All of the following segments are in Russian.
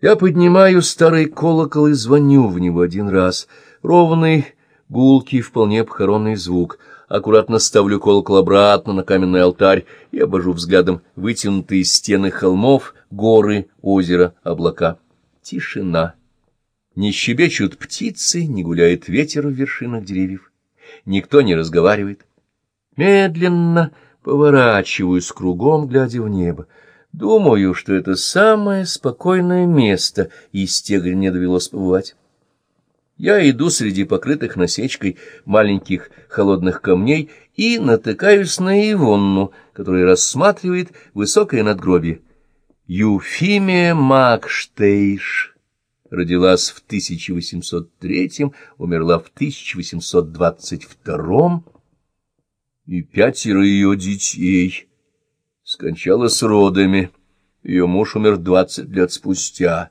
Я поднимаю старый колокол и звоню в него один раз. Ровный, гулкий, вполне похоронный звук. Аккуратно ставлю колокол обратно на каменный алтарь и обожу взглядом вытянутые стены холмов, горы, озеро, облака. Тишина. Не щебечут птицы, не гуляет ветер в вершинах деревьев. Никто не разговаривает. Медленно поворачиваюсь кругом, глядя в небо. Думаю, что это самое спокойное место из тех, где мне довелось побывать. Я иду среди покрытых насечкой маленьких холодных камней и натыкаюсь на Ивонну, которая рассматривает высокое надгробие. Юфимия Макштейш родилась в 1803 умерла в 1822 и пятеро ее детей скончалась родами. Ее муж умер двадцать лет спустя.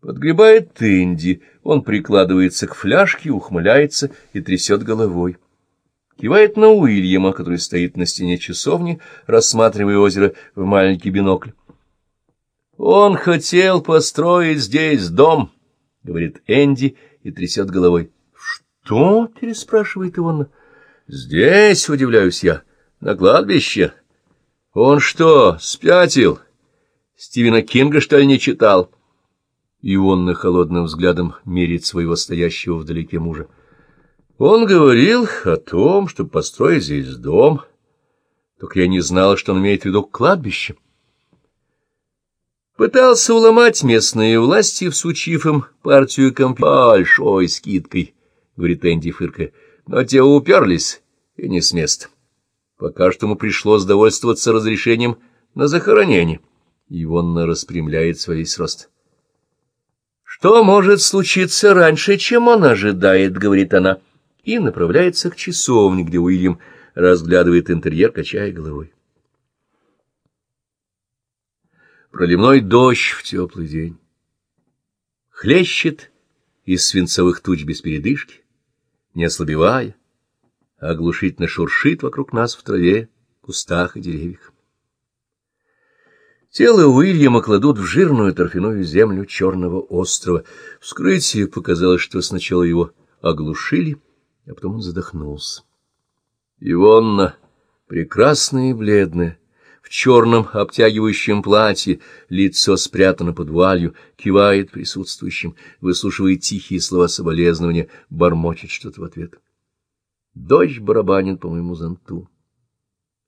Подгребает Тенди, он прикладывается к фляжке, ухмыляется и трясет головой. Кивает на Уильяма, который стоит на стене часовни, рассматривая озеро в маленький бинокль. «Он хотел построить здесь дом», — говорит Энди и трясет головой. «Что?» — переспрашивает Ивонна. «Здесь, — удивляюсь я, — на кладбище». Он что, спятил? Стивена Кинга, что ли, не читал? И он на холодным взглядом мерит своего стоящего вдалеке мужа. Он говорил о том, чтобы построить здесь дом. Только я не знала, что он имеет в виду кладбище. Пытался уломать местные власти, всучив им партию компьютера большой скидкой, — говорит Энди фыркая, — но те уперлись и не с места. Пока что ему пришлось довольствоваться разрешением на захоронение. Ивонна распрямляет свой весь рост. «Что может случиться раньше, чем он ожидает?» — говорит она, и направляется к часовне, где Уильям разглядывает интерьер, качая головой. Проливной дождь в теплый день. Хлещет из свинцовых туч без передышки, не ослабевая, оглушительно шуршит вокруг нас в траве, кустах и деревьях. Тело Уильяма кладут в жирную торфяную землю черного острова. Вскрытие показалось, что сначала его оглушили, а потом он задохнулся. Ивонна, прекрасная и бледная, в черном обтягивающем платье, лицо спрятано под вуалью, кивает присутствующим, выслушивает тихие слова соболезнования, бормочет что-то в ответ. Дождь барабанит по моему зонту.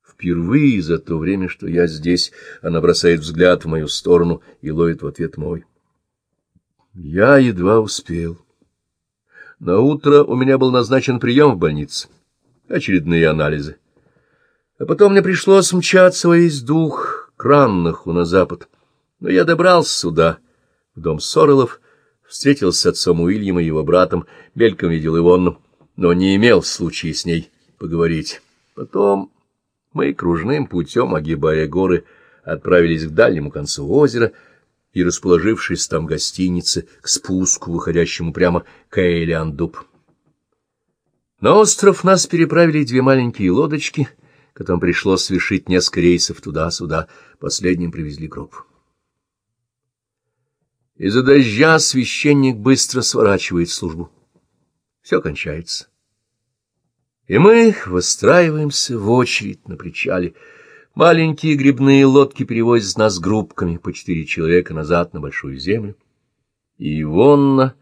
Впервые за то время, что я здесь, она бросает взгляд в мою сторону и ловит в ответ мой. Я едва успел. На утро у меня был назначен прием в больнице, очередные анализы. А потом мне пришлось мчаться во весь дух к Раннаху на запад. Но я добрался сюда, в дом Сорелов, встретился с отцом Уильяма и его братом, мельком видел Ивонну но не имел случая с ней поговорить. Потом мы кружным путем, огибая горы, отправились к дальнему концу озера и, расположившись там гостинице, к спуску, выходящему прямо к Эйлиандуб. На остров нас переправили две маленькие лодочки, которым пришлось совершить несколько рейсов туда-сюда. Последним привезли гроб. Из-за дождя священник быстро сворачивает службу. Все кончается. И мы выстраиваемся в очередь на причале. Маленькие грибные лодки перевозят нас группками по четыре человека назад на большую землю. И Ивонна,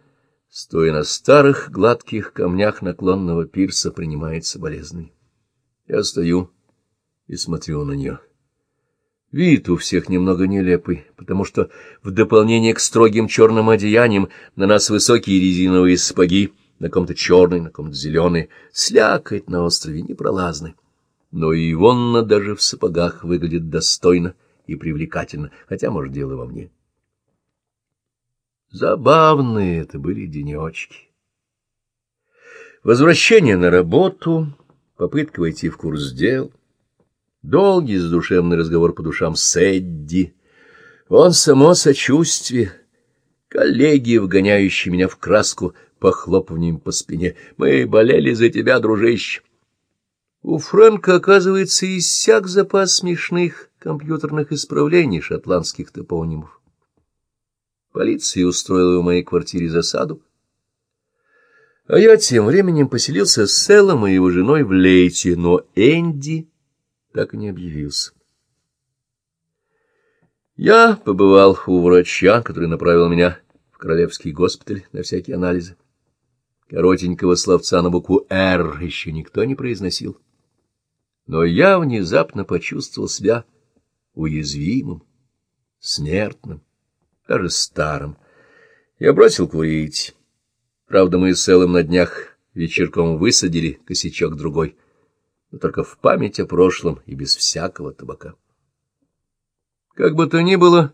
стоя на старых гладких камнях наклонного пирса, принимает соболезный. Я стою и смотрю на нее. Вид у всех немного нелепый, потому что в дополнение к строгим черным одеяниям на нас высокие резиновые сапоги — на ком-то черный, на ком-то зеленый, слякоть на острове непролазный. Но и Ивонна даже в сапогах выглядит достойно и привлекательно, хотя, может, дело во мне. Забавные это были денечки. Возвращение на работу, попытка войти в курс дел, долгий задушевный разговор по душам с Эдди. Он само сочувствие, коллеги, вгоняющие меня в краску — похлопыванием по спине. «Мы болели за тебя, дружище!» У Фрэнка, оказывается, иссяк запас смешных компьютерных исправлений шотландских топонимов. Полиция устроила в моей квартире засаду. А я тем временем поселился с Селлом и его женой в Лейте, но Энди так и не объявился. Я побывал у врача, который направил меня в Королевский госпиталь на всякие анализы. Коротенького словца на букву «Р» еще никто не произносил. Но я внезапно почувствовал себя уязвимым, смертным, даже старым. Я бросил курить. Правда, мы с Эллом на днях вечерком высадили косячок другой, но только в память о прошлом и без всякого табака. Как бы то ни было,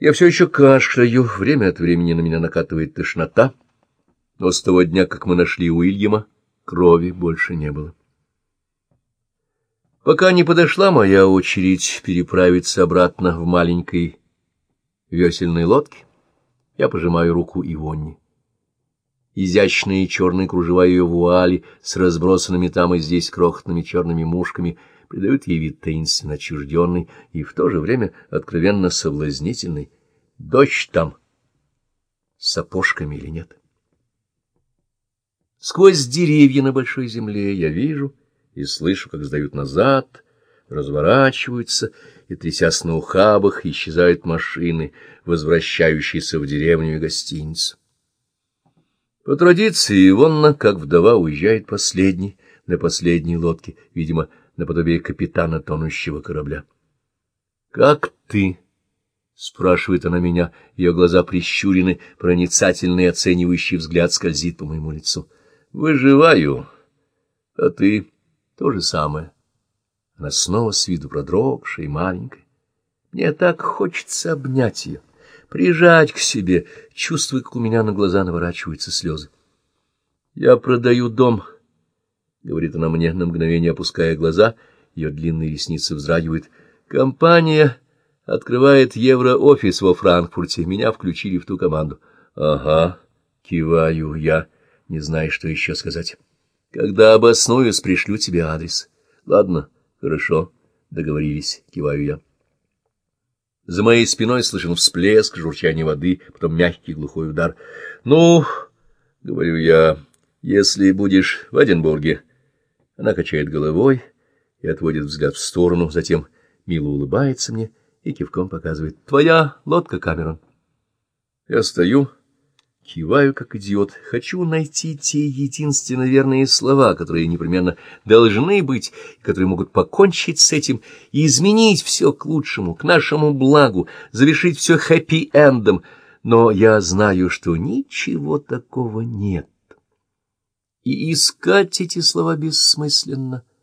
я все еще кашляю, время от времени на меня накатывает тошнота, но с того дня, как мы нашли Уильяма, крови больше не было. Пока не подошла моя очередь переправиться обратно в маленькой весельной лодке, я пожимаю руку Ивонне. Изящные черные кружева ее вуали с разбросанными там и здесь крохотными черными мушками придают ей вид таинственно отчужденный и в то же время откровенно соблазнительный. Дождь там сапожками или нет? Сквозь деревья на большой земле я вижу и слышу, как сдают назад, разворачиваются, и, трясясь на ухабах, исчезают машины, возвращающиеся в деревню и гостиницу. По традиции Ивонна, как вдова, уезжает последней, на последней лодке, видимо, наподобие капитана тонущего корабля. — Как ты? — спрашивает она меня, ее глаза прищурены, проницательный оценивающий взгляд скользит по моему лицу. — Выживаю. А ты то же самое. Она снова с виду продрогшая и маленькая. Мне так хочется обнять ее, прижать к себе, чувствуя, как у меня на глаза наворачиваются слезы. — Я продаю дом, — говорит она мне, на мгновение опуская глаза, ее длинные ресницы вздрагивают. — Компания открывает евроофис во Франкфурте, меня включили в ту команду. — Ага, киваю я, не знаю, что еще сказать. — Когда обоснуюсь, пришлю тебе адрес. — Ладно, хорошо, договорились, киваю я. За моей спиной слышен всплеск, журчание воды, потом мягкий глухой удар. — Ну, — говорю я, — если будешь в Эдинбурге... Она качает головой и отводит взгляд в сторону, затем мило улыбается мне и кивком показывает. — Твоя лодка, Камерон. Я стою, киваю, как идиот. Хочу найти те единственно верные слова, которые непременно должны быть, которые могут покончить с этим и изменить все к лучшему, к нашему благу, завершить все хэппи-эндом. Но я знаю, что ничего такого нет. И искать эти слова бессмысленно —